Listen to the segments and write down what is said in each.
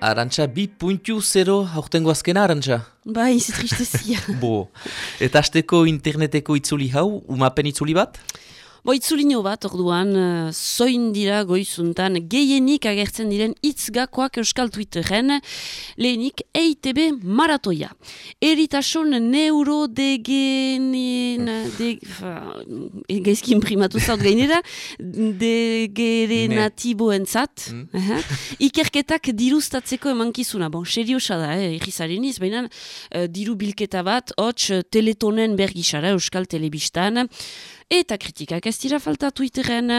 Arantxa, bi puntu zero aurtengo azkena, Arantxa? Bai, ze tristezia. Bo, eta azteko interneteko itzuli hau, umapen itzuli bat? Bo, itzulino bat, orduan, uh, zoin dira goizuntan gehienik agertzen diren itzgakoak euskal Twitteren, lehenik EITB maratoia. Eritasun neurodegenien, de, gaizki imprimatu zaut gainera, degerenatibo entzat, mm. ikerketak dirustatzeko emankizuna. Bon, seriosa da, eh, egizaren iz, baina uh, diru bilketa bat, hots teletonen bergisara euskal telebistan, Eta kritikak ez dira falta Twitteren,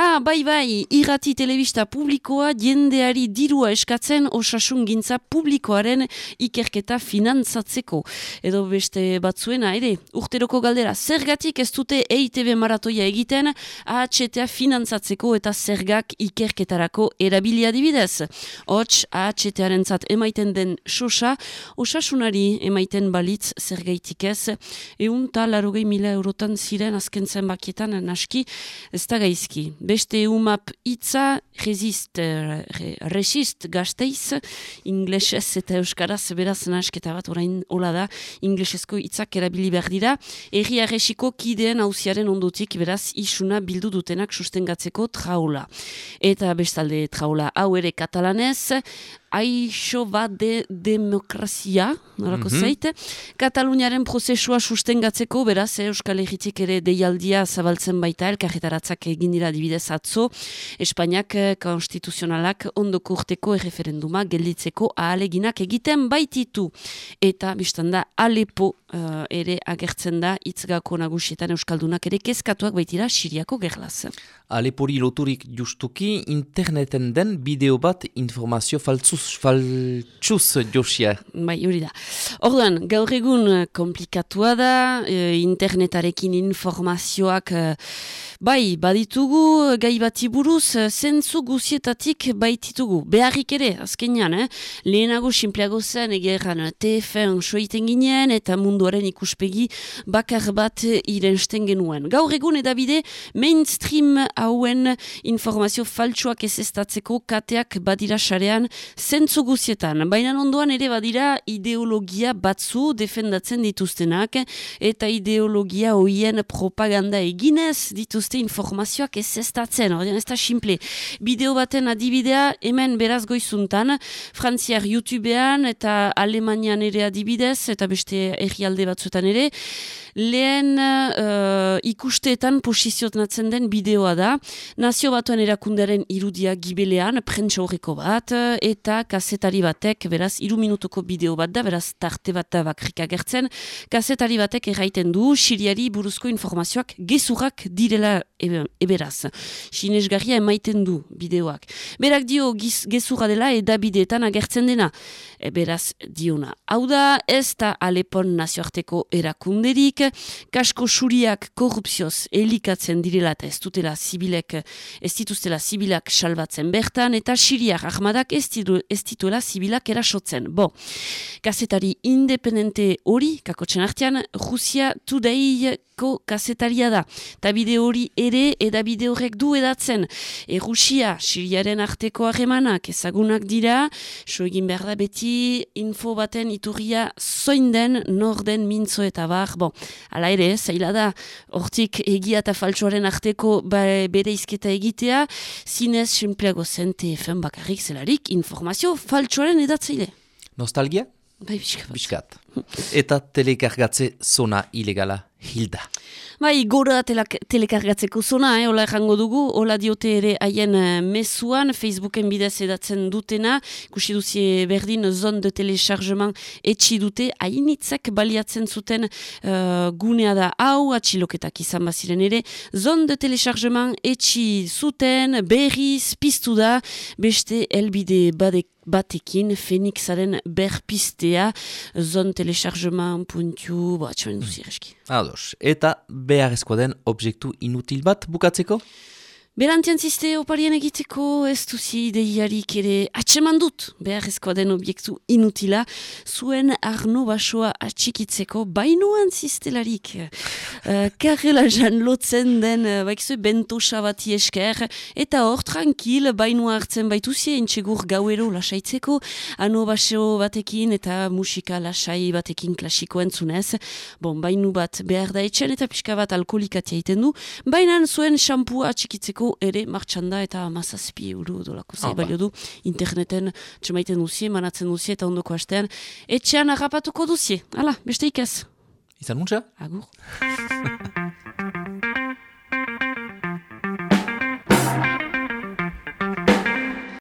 Ah, bai, bai, irrati telebista publikoa jendeari dirua eskatzen osasun gintza publikoaren ikerketa finantzatzeko. Edo beste batzuena, ere, urteroko galdera, zergatik ez dute EITB maratoia egiten AHTA finantzatzeko eta zergak ikerketarako erabilia dibidez. Hots, AHTaren zat emaiten den sosa, osasunari emaiten balitz zergaitik ez, eun talarogei mila eurotan ziren azken zenbakietan naski, ez da gaizki beste umap itza resist, re, resist gazteiz, inglesez eta euskaraz beraz nasketa bat orain hola da, inglesezko itzak erabili behar dira, erri arresiko kideen hauziaren ondotik beraz isuna bildu dutenak sustengatzeko traula. Eta bestalde traula hau ere katalanez, aixo bat de demokrazia, norako mm -hmm. Kataluniaren prozesua sustengatzeko, beraz, Euskal Herritik ere deialdia zabaltzen baita, elkarretaratzak egin dira dibidez atzo, Espainiak eh, konstituzionalak ondoko urteko erreferenduma gelditzeko ahaleginak egiten baititu. Eta, biztan da, Alepo uh, ere agertzen da, itzgako nagusietan Euskaldunak ere kezkatuak baitira Siriako gerlaz. Alepori loturik justuki, interneten den bideo bat informazio faltzu faltsuz josia. Bai, hori da. Orduan, gaur egun eh, komplikatua da, e, internetarekin informazioak, e, bai, baditugu, gai bati buruz, zentzu guzietatik baititugu. Beharrik ere, azkenean, eh? lehenago simpleago zen, egeran TF-en soiten ginen, eta munduaren ikuspegi bakar bat irensten genuen. Gaur egun edabide, mainstream hauen informazio faltsuak ez kateak badira sarean, zentzu guzietan, baina ondoan ere badira ideologia batzu defendatzen dituztenak eta ideologia hoien propaganda eginez dituzte informazioak ez ez datzen, ez da simple. Bideo baten adibidea hemen beraz goizuntan, frantziar YouTubean eta Alemanian ere adibidez eta beste errialde batzuetan ere, lehen uh, ikusteetan posizionatzen den bideoa da. Nazio batuen erakundaren irudia gibelean, prentsa horreko bat, eta kasetari batek, beraz, iru minutuko bideo bat da, beraz, tarte bat da bakrik agertzen, kasetari batek erraiten du, siriari buruzko informazioak gezurrak direla eberaz. Sinesgarria emaiten du bideoak. Berak dio gezurra dela edabideetan agertzen dena. E, beraz, diona. Hau da, ez da Alepon nazioarteko erakunderik, kasko suriak korrupzioz elikatzen direla eta ez dutela zibilek, ez dituztela zibilak salbatzen bertan, eta siriak ahmadak ez, ditu, ez dituela zibilak erasotzen. Bo, kasetari independente hori, kakotzen artean, Rusia Today ko kasetaria da. Ta bide hori ere, eda bide horrek du edatzen. E Rusia, siriaren arteko harremanak ezagunak dira, so egin behar da beti info baten iturria zoin den, norden mintzo eta bar, bon, ala ere, zaila da, hortik egia eta faltsuaren arteko ba, bere izketa egitea, zinez, simpleago zen TFM bakarrik zelarik, informazio faltsuaren edatzeile. Nostalgia? Bai, biskat. Biskat. Eta telekargatze zona ilegala hilda. Bai, gora telekargatzeko zona, eh, hola errango dugu, hola diote ere haien uh, mesuan, Facebooken bidez edatzen dutena, kusi duzie berdin zon de telechargement etxi dute, hainitzak baliatzen zuten uh, gunea da hau, atxiloketak izan baziren ere, zon de telechargement etxi zuten, berriz, piztu da, beste elbide badek batekin, Fenixaren berpistea, zon telechargement puntu, ba, txoen duzi eski. Ados, eta beharrezko den objektu inutil bat bukatzeko? Berantian ziste oparien egiteko ez duzi ideiarik ere atseman dut, behar ezkoa den obiektu inutila, zuen arno basoa atxikitzeko bainuan zistelarik. Uh, karrela jan lotzen den, uh, baikzu, bento sabati esker, eta hor, tranquil, bainua hartzen baituzie, entxegur gauero lasaitzeko, ano baso batekin eta musika lasai batekin klasiko entzunez. Bon, bainu bat behar da etxen eta pixka bat alkoholikatia iten du, bainan zuen shampua atxikitzeko ere martxanda eta mazazpi euro dolako zei ah, balio du interneten txemaiten duzie, manatzen duzie eta ondoko hastean etxean harrapatuko duzie. Hala, beste ikaz. Izan muntza? Agur.